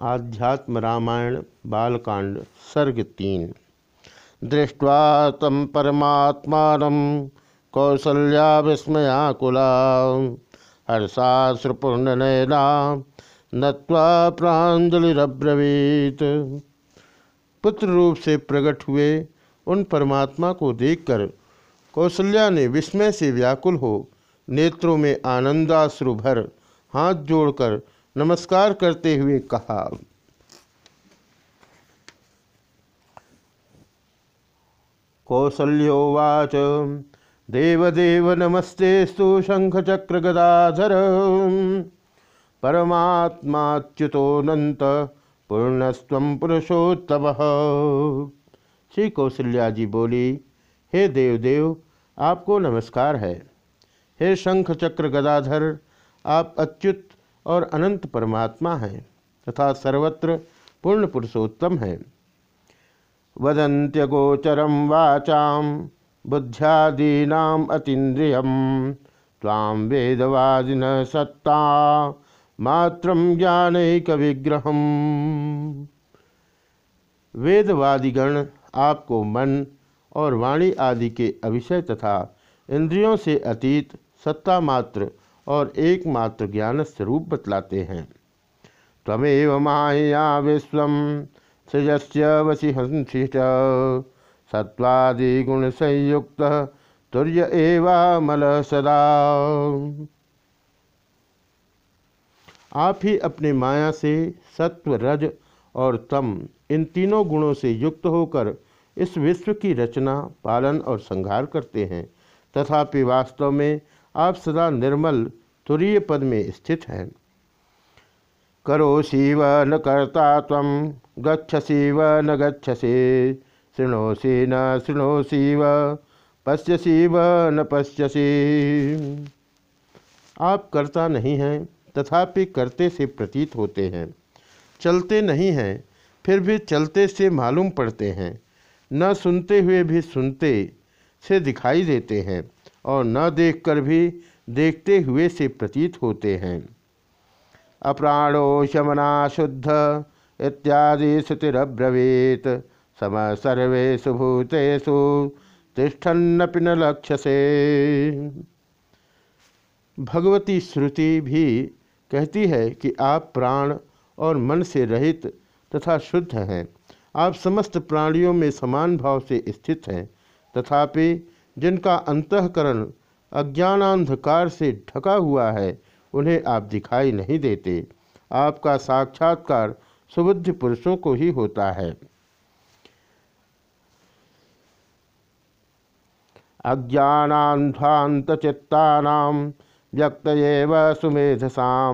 आध्यात्म रामायण, बालकांड, सर्ग तीन। दृष्ट्वा तम परमात्मा कौसल्या विस्मयाकुला। हर्षाश्रुपूर्णनयना नत्वा प्राजलिब्रवीत पुत्र रूप से प्रकट हुए उन परमात्मा को देखकर कौशल्या ने विस्मय से व्याकुल हो, नेत्रों में आनंदाश्रु भर हाथ जोड़कर नमस्कार करते हुए कहा कौसल्योवाच देवदेव नमस्तेस्तु शंखचक्रगदाधर परमात्माच्युतोऽनंत पूर्णस्व पुरुषोत्तम। श्री कौशल्या जी बोली, हे देवदेव, आपको नमस्कार है। हे शंख चक्र गदाधर आप अच्युत और अनंत परमात्मा हैं, तथा सर्वत्र पूर्ण पुरुषोत्तम हैं। वदंत्यगोचरम वाचा बुद्ध्यादीनाम अतीन्द्रिय ताम वेदवादिन सत्ता, मात्र ज्ञानक विग्रह वेदवादिगण आपको मन और वाणी आदि के अविषय तथा इंद्रियों से अतीत सत्ता मात्र और एकमात्र ज्ञान स्वरूप बतलाते हैं। तमेव माया विश्व सृजस्य वशिहंसी सत्वादि गुण संयुक्त तुर्य एवामल सदा। आप ही अपने माया से सत्व, रज और तम इन तीनों गुणों से युक्त होकर इस विश्व की रचना, पालन और संहार करते हैं। तथापि वास्तव में आप सदा निर्मल तुरीय पद में स्थित हैं। करोसी व न कर्ता तम गच्छसी व न गच्छसी, शृणोसी न शृणोसी व पश्यसी व न पश्यसी। आप करता नहीं हैं, तथापि करते से प्रतीत होते हैं। चलते नहीं हैं, फिर भी चलते से मालूम पड़ते हैं। न सुनते हुए भी सुनते से दिखाई देते हैं। और न देखकर भी देखते हुए से प्रतीत होते हैं। अप्राणो शमना शुद्ध इत्यादि श्रुतिरब्रवीत सम सर्वेशु भूतेषु तिष्ठन्नपि न लक्ष्य से भगवती श्रुति भी कहती है कि आप प्राण और मन से रहित तथा शुद्ध हैं। आप समस्त प्राणियों में समान भाव से स्थित हैं। तथापि जिनका अंतकरण अज्ञानांधकार से ढका हुआ है, उन्हें आप दिखाई नहीं देते। आपका साक्षात्कार सुबुद्ध पुरुषों को ही होता है। अज्ञानांध्वांत चित्ता व्यक्त सुमेधसा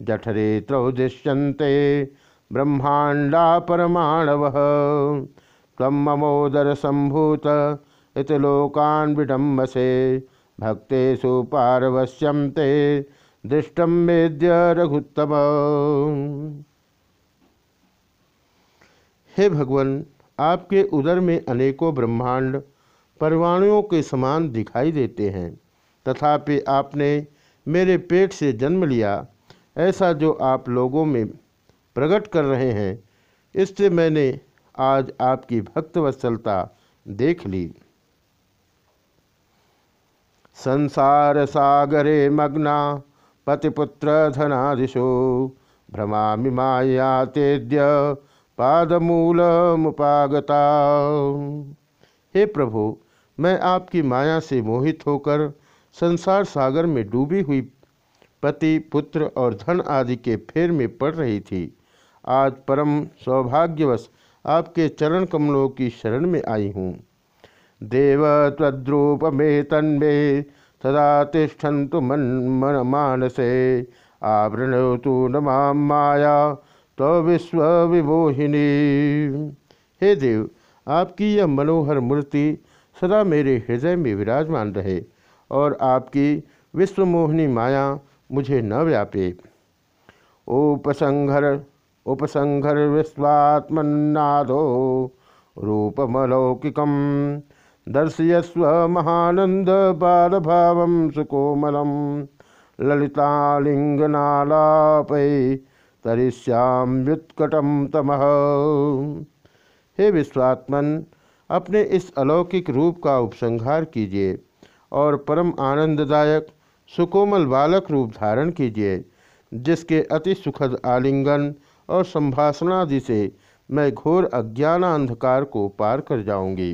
जठरे त्रौदिश्यन्ते ब्रह्मांडा परमाणव। तम ममोदर संभूत इत लोकान विडम्बसे। भक्तेषु पारवश्यम ते दृष्टम मेद्य रघुत्तम। हे भगवान, आपके उदर में अनेकों ब्रह्मांड परमाणुओं के समान दिखाई देते हैं, तथापि आपने मेरे पेट से जन्म लिया, ऐसा जो आप लोगों में प्रकट कर रहे हैं, इससे मैंने आज आपकी भक्त भक्तवत्सलता देख ली। संसार सागरे मग्ना पतिपुत्र धनादिशो भ्रमा माया तेद्य पादमूल मुपागता। हे प्रभु, मैं आपकी माया से मोहित होकर संसार सागर में डूबी हुई पति, पुत्र और धन आदि के फेर में पड़ रही थी। आज परम सौभाग्यवश आपके चरण कमलों की शरण में आई हूँ। देव तद्रूप में तन्मे सदा तिष्ठन्तु मन मन मानसे। आवृण तो न माया तो विश्व विमोहिनी हे देव, आपकी यह मनोहर मूर्ति सदा मेरे हृदय में विराजमान रहे और आपकी विश्वमोहिनी माया मुझे न व्यापे। उपसंघर उपसंघर विश्वात्मनादो रूपमलौकिकम दर्शयस्व महानंद बाल भाव सुकोमलम ललितालिंगनालापै तरिष्याम्युत्कटम तमह हे विश्वात्मन, अपने इस अलौकिक रूप का उपसंहार कीजिए और परम आनंददायक, सुकोमल बालक रूप धारण कीजिए, जिसके अति सुखद आलिंगन और संभाषणादि से मैं घोर अज्ञान अंधकार को पार कर जाऊँगी।